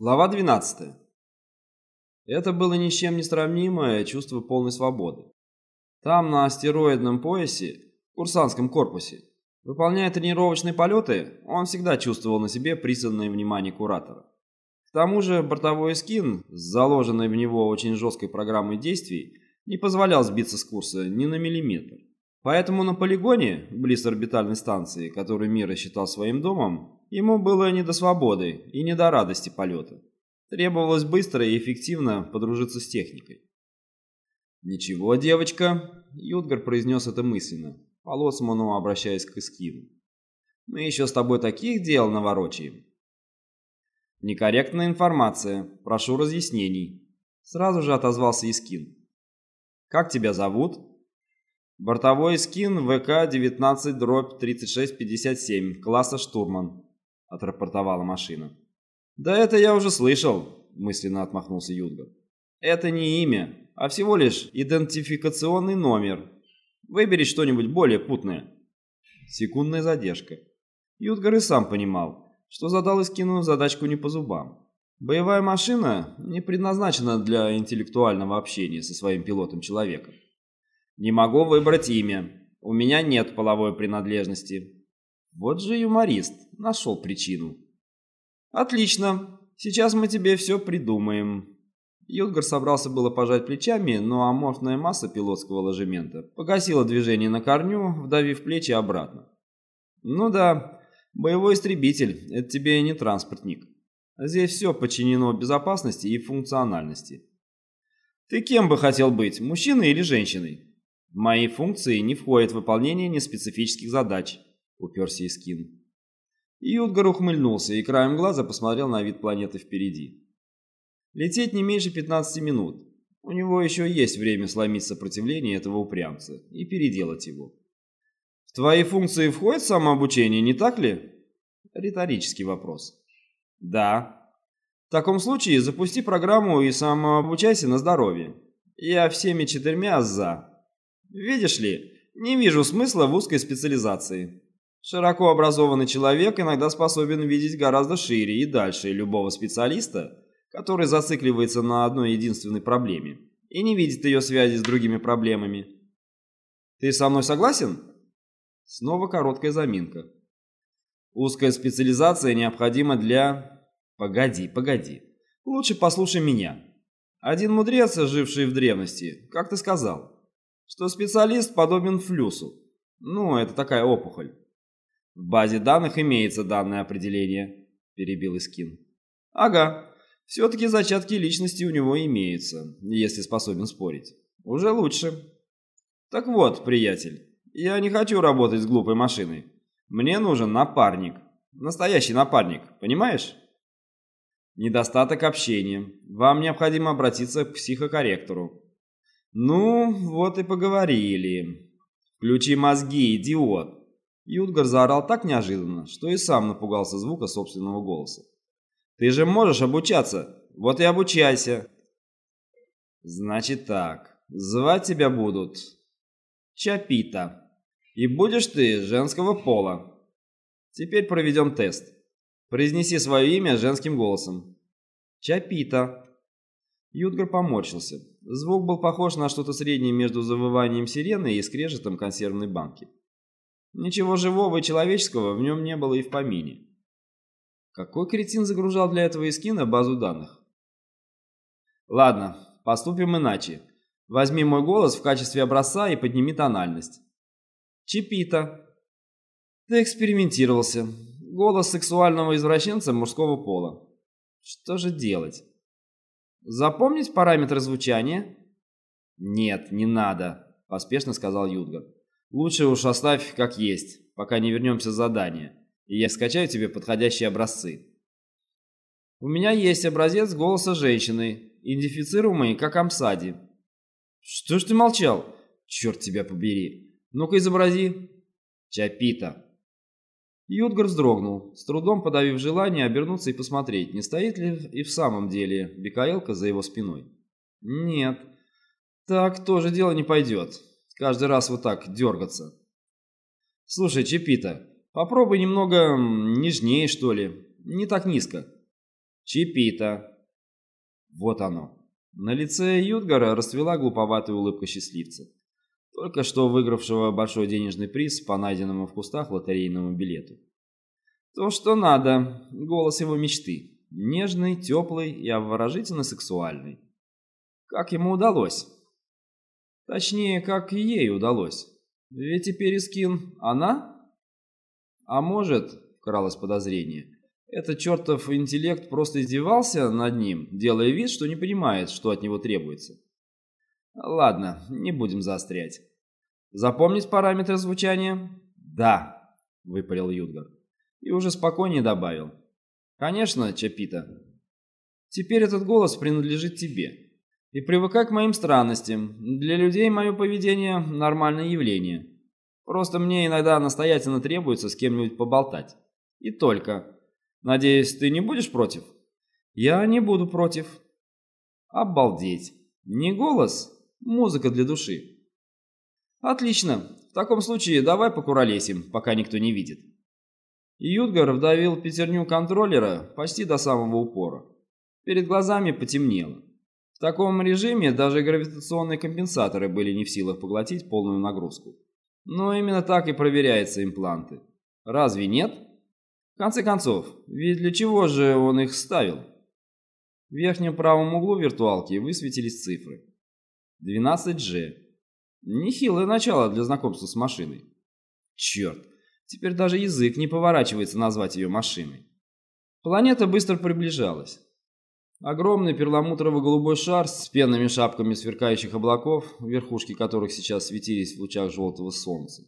Глава 12. Это было ни с чем не сравнимое чувство полной свободы. Там, на астероидном поясе, в курсантском корпусе, выполняя тренировочные полеты, он всегда чувствовал на себе пристальное внимание куратора. К тому же бортовой скин с заложенной в него очень жесткой программой действий не позволял сбиться с курса ни на миллиметр. Поэтому на полигоне, близ орбитальной станции, которую Мира считал своим домом, Ему было не до свободы и не до радости полета. Требовалось быстро и эффективно подружиться с техникой. «Ничего, девочка», — Юдгар произнес это мысленно, по лоцману обращаясь к Искину. «Мы еще с тобой таких дел наворочаем». «Некорректная информация. Прошу разъяснений», — сразу же отозвался Искин. «Как тебя зовут?» «Бортовой Искин ВК-19-3657, класса штурман», — отрапортовала машина. «Да это я уже слышал», — мысленно отмахнулся Юдга. «Это не имя, а всего лишь идентификационный номер. Выбери что-нибудь более путное». Секундная задержка. Юдгар и сам понимал, что задал Искину задачку не по зубам. Боевая машина не предназначена для интеллектуального общения со своим пилотом-человеком. «Не могу выбрать имя. У меня нет половой принадлежности. Вот же юморист, нашел причину. Отлично, сейчас мы тебе все придумаем. Юдгар собрался было пожать плечами, но аморфная масса пилотского ложемента погасила движение на корню, вдавив плечи обратно. Ну да, боевой истребитель, это тебе не транспортник. Здесь все подчинено безопасности и функциональности. Ты кем бы хотел быть, мужчиной или женщиной? Мои функции не входят в выполнение неспецифических задач. — уперся Искин. Ютгар ухмыльнулся и краем глаза посмотрел на вид планеты впереди. Лететь не меньше 15 минут. У него еще есть время сломить сопротивление этого упрямца и переделать его. В твои функции входит самообучение, не так ли? Риторический вопрос. Да. В таком случае запусти программу и самообучайся на здоровье. Я всеми четырьмя за. Видишь ли, не вижу смысла в узкой специализации. Широко образованный человек иногда способен видеть гораздо шире и дальше любого специалиста, который зацикливается на одной единственной проблеме и не видит ее связи с другими проблемами. Ты со мной согласен? Снова короткая заминка. Узкая специализация необходима для... Погоди, погоди. Лучше послушай меня. Один мудрец, живший в древности, как ты сказал, что специалист подобен флюсу. Ну, это такая опухоль. В базе данных имеется данное определение, перебил Искин. Ага, все-таки зачатки личности у него имеются, если способен спорить. Уже лучше. Так вот, приятель, я не хочу работать с глупой машиной. Мне нужен напарник. Настоящий напарник, понимаешь? Недостаток общения. Вам необходимо обратиться к психокорректору. Ну, вот и поговорили. Включи мозги, идиот. Ютгар заорал так неожиданно, что и сам напугался звука собственного голоса. «Ты же можешь обучаться! Вот и обучайся!» «Значит так, звать тебя будут Чапита, и будешь ты женского пола. Теперь проведем тест. Произнеси свое имя женским голосом. Чапита». Ютгар поморщился. Звук был похож на что-то среднее между завыванием сирены и скрежетом консервной банки. Ничего живого и человеческого в нем не было и в помине. Какой кретин загружал для этого эскина базу данных? Ладно, поступим иначе. Возьми мой голос в качестве образца и подними тональность. Чипита. Ты экспериментировался. Голос сексуального извращенца мужского пола. Что же делать? Запомнить параметры звучания? Нет, не надо, поспешно сказал Юдгар. Лучше уж оставь как есть, пока не вернемся с задания, и я скачаю тебе подходящие образцы. У меня есть образец голоса женщины, идентифицируемый как Амсади. Что ж ты молчал? Черт тебя побери. Ну-ка изобрази. Чапита. Юдгар вздрогнул, с трудом подавив желание обернуться и посмотреть, не стоит ли и в самом деле Бекаэлка за его спиной. Нет, так тоже дело не пойдет. Каждый раз вот так дергаться. Слушай, Чепита, попробуй немного нежнее, что ли. Не так низко. Чипита. Вот оно. На лице Юдгара расцвела глуповатая улыбка счастливца, только что выигравшего большой денежный приз по найденному в кустах лотерейному билету. То, что надо, голос его мечты, нежный, теплый и обворожительно сексуальный. Как ему удалось? Точнее, как ей удалось. Ведь теперь Искин она? А может, вкралось подозрение, этот чертов интеллект просто издевался над ним, делая вид, что не понимает, что от него требуется. Ладно, не будем заострять. Запомнить параметры звучания? Да, выпалил Юдгар. И уже спокойнее добавил. Конечно, Чапита. Теперь этот голос принадлежит тебе. И привыкай к моим странностям. Для людей мое поведение – нормальное явление. Просто мне иногда настоятельно требуется с кем-нибудь поболтать. И только. Надеюсь, ты не будешь против? Я не буду против. Обалдеть. Не голос, музыка для души. Отлично. В таком случае давай покуролесим, пока никто не видит. Ютгар вдавил пятерню контроллера почти до самого упора. Перед глазами потемнело. В таком режиме даже гравитационные компенсаторы были не в силах поглотить полную нагрузку. Но именно так и проверяются импланты. Разве нет? В конце концов, ведь для чего же он их ставил? В верхнем правом углу виртуалки высветились цифры. 12G. Нехилое начало для знакомства с машиной. Черт, теперь даже язык не поворачивается назвать ее машиной. Планета быстро приближалась. Огромный перламутрово-голубой шар с пенными шапками сверкающих облаков, верхушки которых сейчас светились в лучах желтого солнца.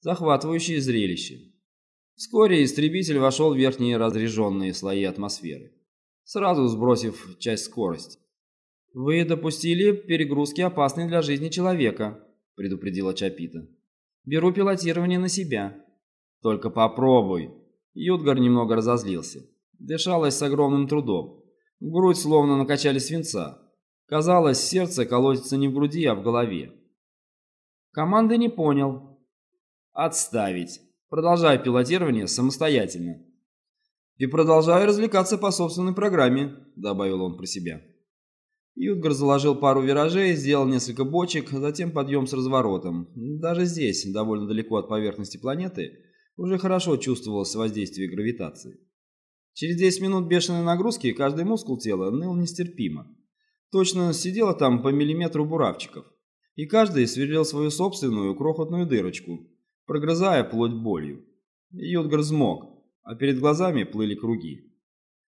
Захватывающее зрелище. Вскоре истребитель вошел в верхние разреженные слои атмосферы, сразу сбросив часть скорости. «Вы допустили перегрузки, опасные для жизни человека», — предупредила Чапита. «Беру пилотирование на себя». «Только попробуй». Ютгар немного разозлился. Дышалось с огромным трудом. Грудь словно накачали свинца. Казалось, сердце колотится не в груди, а в голове. Команды не понял. Отставить. Продолжаю пилотирование самостоятельно. И продолжаю развлекаться по собственной программе, добавил он про себя. Ютгар заложил пару виражей, сделал несколько бочек, затем подъем с разворотом. Даже здесь, довольно далеко от поверхности планеты, уже хорошо чувствовалось воздействие гравитации. Через 10 минут бешеной нагрузки каждый мускул тела ныл нестерпимо. Точно сидело там по миллиметру буравчиков. И каждый сверлил свою собственную крохотную дырочку, прогрызая плоть болью. Йодгар взмок, а перед глазами плыли круги.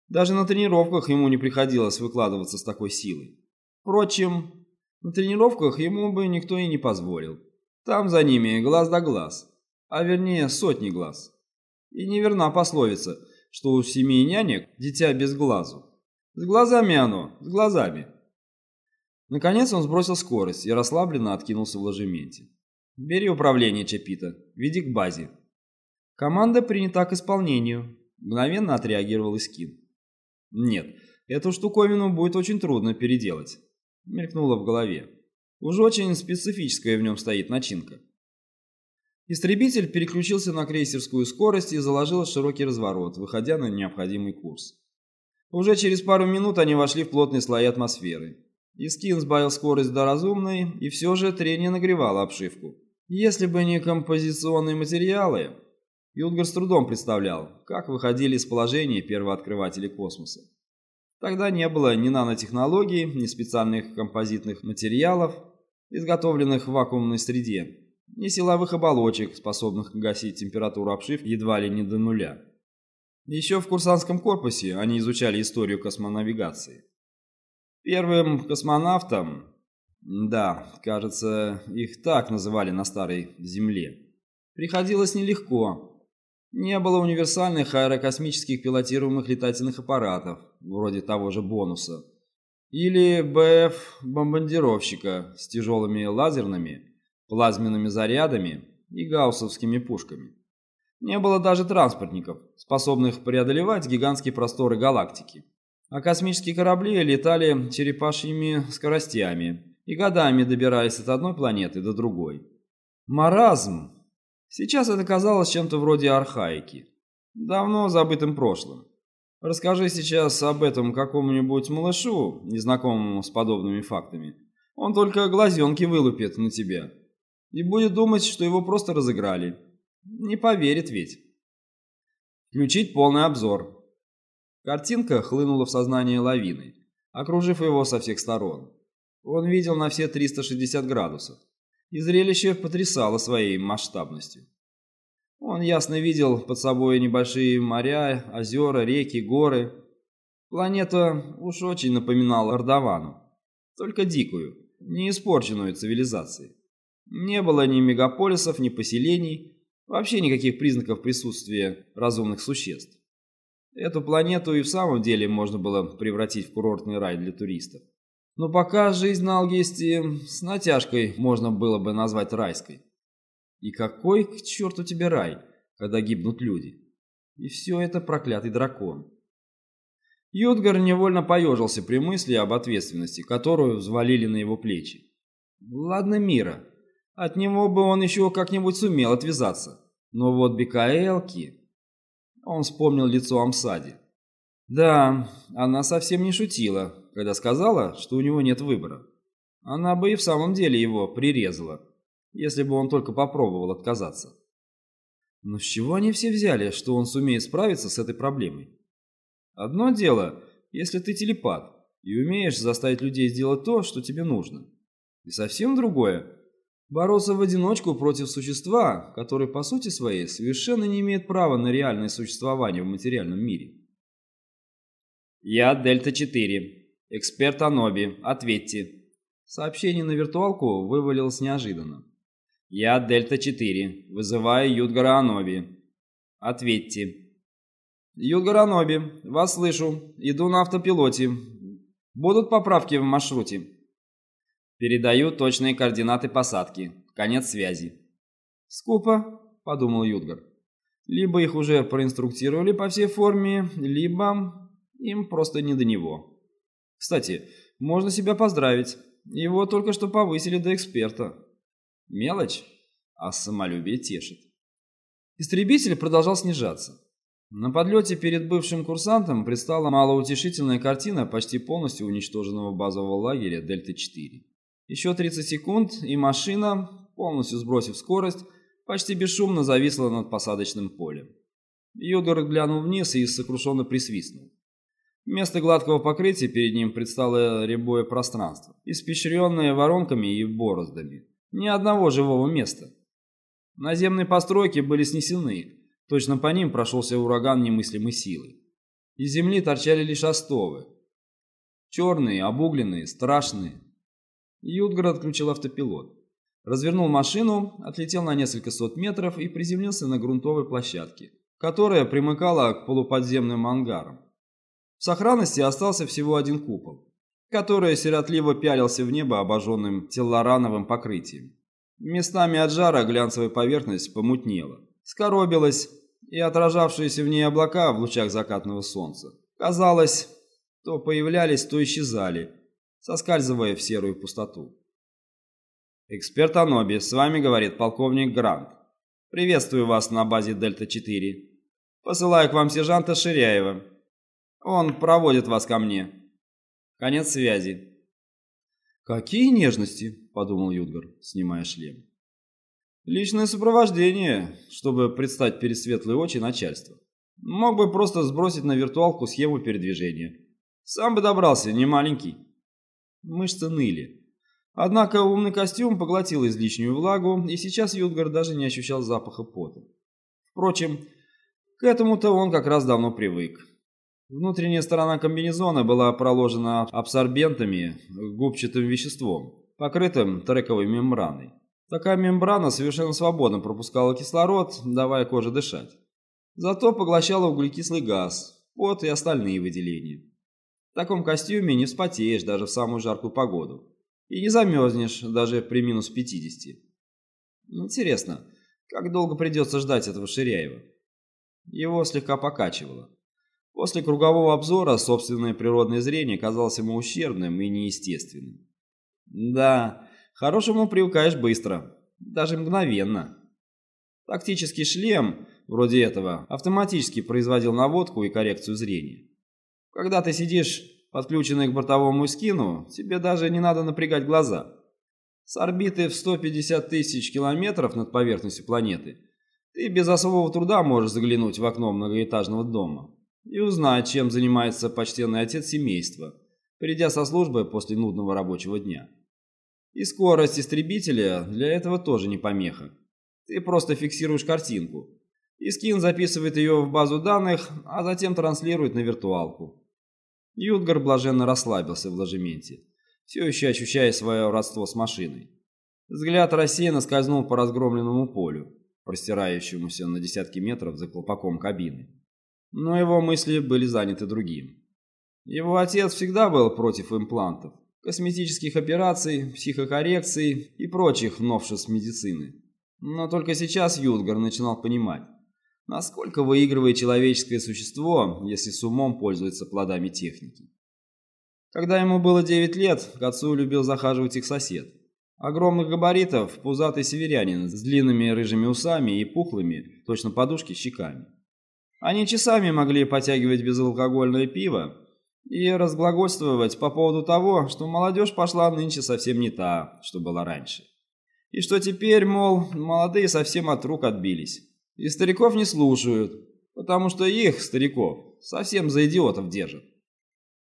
Даже на тренировках ему не приходилось выкладываться с такой силой. Впрочем, на тренировках ему бы никто и не позволил. Там за ними глаз да глаз, а вернее сотни глаз. И неверна пословица – что у семи нянек дитя без глазу. С глазами оно, с глазами. Наконец он сбросил скорость и расслабленно откинулся в ложементе. «Бери управление, Чапита. Веди к базе». «Команда принята к исполнению», — мгновенно отреагировал Искин. «Нет, эту штуковину будет очень трудно переделать», — мелькнуло в голове. «Уж очень специфическая в нем стоит начинка». Истребитель переключился на крейсерскую скорость и заложил широкий разворот, выходя на необходимый курс. Уже через пару минут они вошли в плотные слои атмосферы. Искин сбавил скорость до разумной, и все же трение нагревало обшивку. Если бы не композиционные материалы, Юдгар с трудом представлял, как выходили из положения первооткрыватели космоса. Тогда не было ни нанотехнологий, ни специальных композитных материалов, изготовленных в вакуумной среде, ни силовых оболочек, способных гасить температуру обшивки едва ли не до нуля. Еще в курсантском корпусе они изучали историю космонавигации. Первым космонавтом, да, кажется, их так называли на Старой Земле, приходилось нелегко. Не было универсальных аэрокосмических пилотируемых летательных аппаратов, вроде того же «Бонуса», или БФ-бомбардировщика с тяжелыми лазерными плазменными зарядами и гауссовскими пушками. Не было даже транспортников, способных преодолевать гигантские просторы галактики. А космические корабли летали черепашьими скоростями и годами добирались от одной планеты до другой. Маразм! Сейчас это казалось чем-то вроде архаики, давно забытым прошлым. Расскажи сейчас об этом какому-нибудь малышу, незнакомому с подобными фактами. Он только глазенки вылупит на тебя и будет думать, что его просто разыграли. Не поверит ведь. Включить полный обзор. Картинка хлынула в сознание лавиной, окружив его со всех сторон. Он видел на все 360 градусов, и зрелище потрясало своей масштабностью. Он ясно видел под собой небольшие моря, озера, реки, горы. Планета уж очень напоминала Ардавану, только дикую, не испорченную цивилизацией. Не было ни мегаполисов, ни поселений, вообще никаких признаков присутствия разумных существ. Эту планету и в самом деле можно было превратить в курортный рай для туристов. Но пока жизнь на Алгесте с натяжкой можно было бы назвать райской. И какой к черту тебе рай, когда гибнут люди? И все это проклятый дракон. Юдгар невольно поежился при мысли об ответственности, которую взвалили на его плечи. Ладно мира, от него бы он еще как-нибудь сумел отвязаться. Но вот Бекаэлки... Он вспомнил лицо Амсади. Да, она совсем не шутила, когда сказала, что у него нет выбора. Она бы и в самом деле его прирезала если бы он только попробовал отказаться. Но с чего они все взяли, что он сумеет справиться с этой проблемой? Одно дело, если ты телепат и умеешь заставить людей сделать то, что тебе нужно. И совсем другое – бороться в одиночку против существа, которое по сути своей совершенно не имеет права на реальное существование в материальном мире. «Я Дельта-4. Эксперт Аноби. Ответьте». Сообщение на виртуалку вывалилось неожиданно. «Я Дельта-4. Вызываю Юдгара Аноби. Ответьте». «Юдгар Аноби, вас слышу. Иду на автопилоте. Будут поправки в маршруте?» «Передаю точные координаты посадки. Конец связи». «Скупо», — подумал Юдгар. «Либо их уже проинструктировали по всей форме, либо им просто не до него. Кстати, можно себя поздравить. Его только что повысили до эксперта». Мелочь, а самолюбие тешит. Истребитель продолжал снижаться. На подлете перед бывшим курсантом предстала малоутешительная картина почти полностью уничтоженного базового лагеря Дельта-4. Еще 30 секунд, и машина, полностью сбросив скорость, почти бесшумно зависла над посадочным полем. Юдор глянул вниз и сокрушенно присвистнул. Вместо гладкого покрытия перед ним предстало рябое пространство, испещренное воронками и бороздами. Ни одного живого места. Наземные постройки были снесены, точно по ним прошелся ураган немыслимой силы. Из земли торчали лишь остовы. Черные, обугленные, страшные. Ютгар отключил автопилот. Развернул машину, отлетел на несколько сот метров и приземлился на грунтовой площадке, которая примыкала к полуподземным ангарам. В сохранности остался всего один купол который сиротливо пялился в небо обожженным теллорановым покрытием. Местами от жара глянцевая поверхность помутнела, скоробилась, и отражавшиеся в ней облака в лучах закатного солнца, казалось, то появлялись, то исчезали, соскальзывая в серую пустоту. «Эксперт Аноби, с вами говорит полковник Грант. Приветствую вас на базе Дельта-4. Посылаю к вам сержанта Ширяева. Он проводит вас ко мне. Конец связи. «Какие нежности!» – подумал Юдгар, снимая шлем. «Личное сопровождение, чтобы предстать перед светлые очи начальства. Мог бы просто сбросить на виртуалку схему передвижения. Сам бы добрался, не маленький». Мышцы ныли. Однако умный костюм поглотил излишнюю влагу, и сейчас Юдгар даже не ощущал запаха пота. Впрочем, к этому-то он как раз давно привык. Внутренняя сторона комбинезона была проложена абсорбентами губчатым веществом, покрытым трековой мембраной. Такая мембрана совершенно свободно пропускала кислород, давая коже дышать. Зато поглощала углекислый газ, пот и остальные выделения. В таком костюме не вспотеешь даже в самую жаркую погоду. И не замерзнешь даже при минус 50. Интересно, как долго придется ждать этого Ширяева? Его слегка покачивало. После кругового обзора собственное природное зрение казалось ему ущербным и неестественным. Да, хорошему привыкаешь быстро, даже мгновенно. Тактический шлем, вроде этого, автоматически производил наводку и коррекцию зрения. Когда ты сидишь подключенный к бортовому скину, тебе даже не надо напрягать глаза. С орбиты в 150 тысяч километров над поверхностью планеты ты без особого труда можешь заглянуть в окно многоэтажного дома и узнать, чем занимается почтенный отец семейства, придя со службы после нудного рабочего дня. И скорость истребителя для этого тоже не помеха. Ты просто фиксируешь картинку, и скин записывает ее в базу данных, а затем транслирует на виртуалку. Юдгар блаженно расслабился в ложементе, все еще ощущая свое родство с машиной. Взгляд рассеянно скользнул по разгромленному полю, простирающемуся на десятки метров за колпаком кабины. Но его мысли были заняты другим. Его отец всегда был против имплантов, косметических операций, психокоррекций и прочих новшеств медицины. Но только сейчас Юдгар начинал понимать, насколько выигрывает человеческое существо, если с умом пользуется плодами техники. Когда ему было 9 лет, к отцу любил захаживать их сосед. Огромных габаритов, пузатый северянин с длинными рыжими усами и пухлыми, точно подушки, щеками. Они часами могли потягивать безалкогольное пиво, и разглагольствовать по поводу того, что молодежь пошла нынче совсем не та, что была раньше. И что теперь, мол, молодые совсем от рук отбились. И стариков не слушают, потому что их, стариков, совсем за идиотов держат.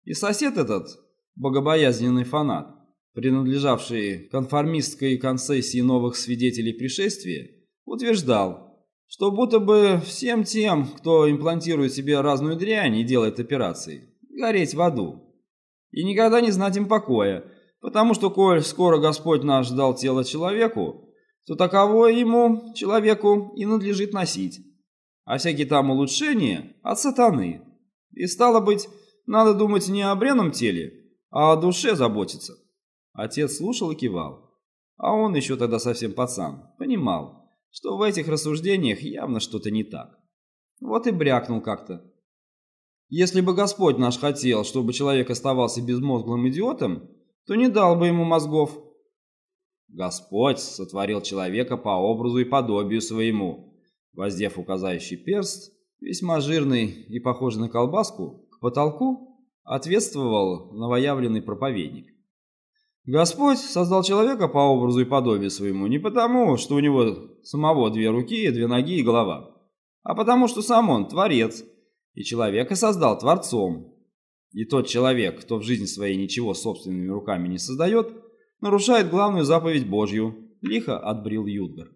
И сосед этот, богобоязненный фанат, принадлежавший конформистской концессии новых свидетелей пришествия, утверждал, что будто бы всем тем, кто имплантирует себе разную дрянь и делает операции, гореть в аду. И никогда не знать им покоя, потому что, коль скоро Господь наш дал тело человеку, то таково ему, человеку, и надлежит носить. А всякие там улучшения от сатаны. И стало быть, надо думать не о бренном теле, а о душе заботиться. Отец слушал и кивал. А он еще тогда совсем пацан, понимал, что в этих рассуждениях явно что-то не так. Вот и брякнул как-то. Если бы Господь наш хотел, чтобы человек оставался безмозглым идиотом, то не дал бы ему мозгов. Господь сотворил человека по образу и подобию своему. Воздев указающий перст, весьма жирный и похожий на колбаску, к потолку ответствовал новоявленный проповедник. Господь создал человека по образу и подобию своему не потому, что у него самого две руки, две ноги и голова, а потому, что сам он творец, и человека создал Творцом. И тот человек, кто в жизни своей ничего собственными руками не создает, нарушает главную заповедь Божью, лихо отбрил Юдгар.